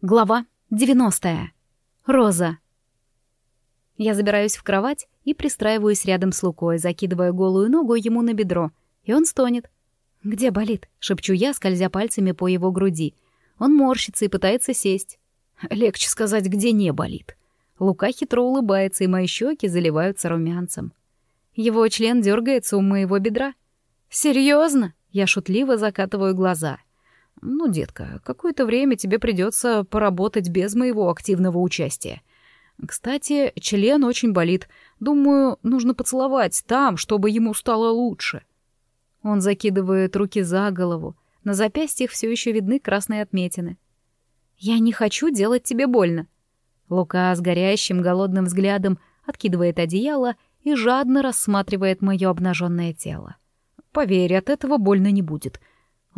Глава 90. Роза. Я забираюсь в кровать и пристраиваюсь рядом с Лукой, закидывая голую ногу ему на бедро, и он стонет. «Где болит?» — шепчу я, скользя пальцами по его груди. Он морщится и пытается сесть. Легче сказать, где не болит. Лука хитро улыбается, и мои щеки заливаются румянцем. Его член дергается у моего бедра. Серьезно? Я шутливо закатываю глаза — «Ну, детка, какое-то время тебе придется поработать без моего активного участия. Кстати, член очень болит. Думаю, нужно поцеловать там, чтобы ему стало лучше». Он закидывает руки за голову. На запястьях все еще видны красные отметины. «Я не хочу делать тебе больно». Лука с горящим голодным взглядом откидывает одеяло и жадно рассматривает мое обнаженное тело. «Поверь, от этого больно не будет.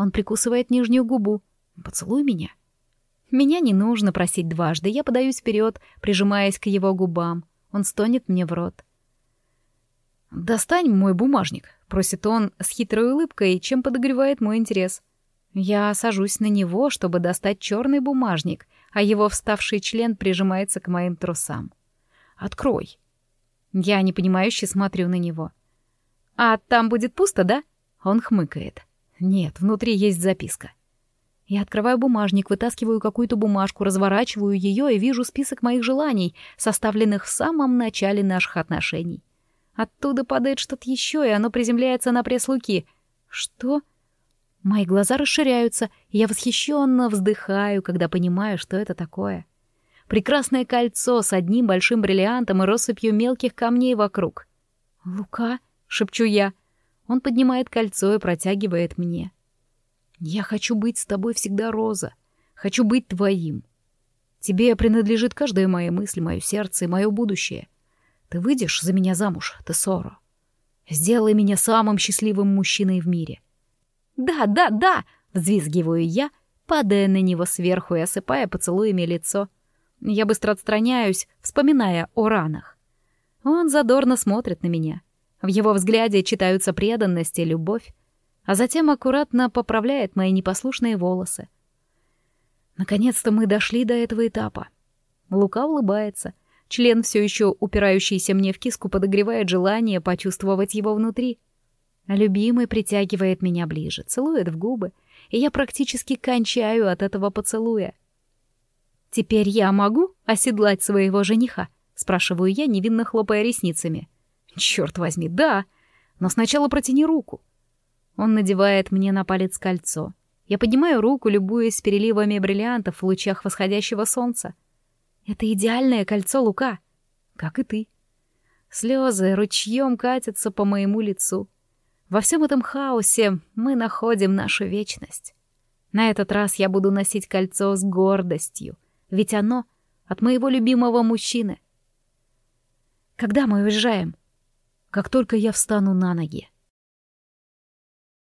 Он прикусывает нижнюю губу. «Поцелуй меня». Меня не нужно просить дважды, я подаюсь вперед, прижимаясь к его губам. Он стонет мне в рот. «Достань мой бумажник», — просит он с хитрой улыбкой, чем подогревает мой интерес. Я сажусь на него, чтобы достать черный бумажник, а его вставший член прижимается к моим трусам. «Открой». Я непонимающе смотрю на него. «А там будет пусто, да?» Он хмыкает. Нет, внутри есть записка. Я открываю бумажник, вытаскиваю какую-то бумажку, разворачиваю ее и вижу список моих желаний, составленных в самом начале наших отношений. Оттуда падает что-то еще, и оно приземляется на пресс Луки. Что? Мои глаза расширяются, и я восхищенно вздыхаю, когда понимаю, что это такое. Прекрасное кольцо с одним большим бриллиантом и россыпью мелких камней вокруг. «Лука?» — шепчу я. Он поднимает кольцо и протягивает мне. «Я хочу быть с тобой всегда, Роза. Хочу быть твоим. Тебе принадлежит каждая моя мысль, мое сердце и мое будущее. Ты выйдешь за меня замуж, Тессоро. Сделай меня самым счастливым мужчиной в мире». «Да, да, да!» — взвизгиваю я, падая на него сверху и осыпая поцелуями лицо. Я быстро отстраняюсь, вспоминая о ранах. Он задорно смотрит на меня — в его взгляде читаются преданность и любовь, а затем аккуратно поправляет мои непослушные волосы. Наконец-то мы дошли до этого этапа. Лука улыбается. Член, все еще упирающийся мне в киску, подогревает желание почувствовать его внутри. Любимый притягивает меня ближе, целует в губы, и я практически кончаю от этого поцелуя. «Теперь я могу оседлать своего жениха?» — спрашиваю я, невинно хлопая ресницами. — Черт возьми, да. Но сначала протяни руку. Он надевает мне на палец кольцо. Я поднимаю руку, любуясь переливами бриллиантов в лучах восходящего солнца. Это идеальное кольцо Лука, как и ты. Слезы ручьем катятся по моему лицу. Во всем этом хаосе мы находим нашу вечность. На этот раз я буду носить кольцо с гордостью, ведь оно от моего любимого мужчины. Когда мы уезжаем? Как только я встану на ноги.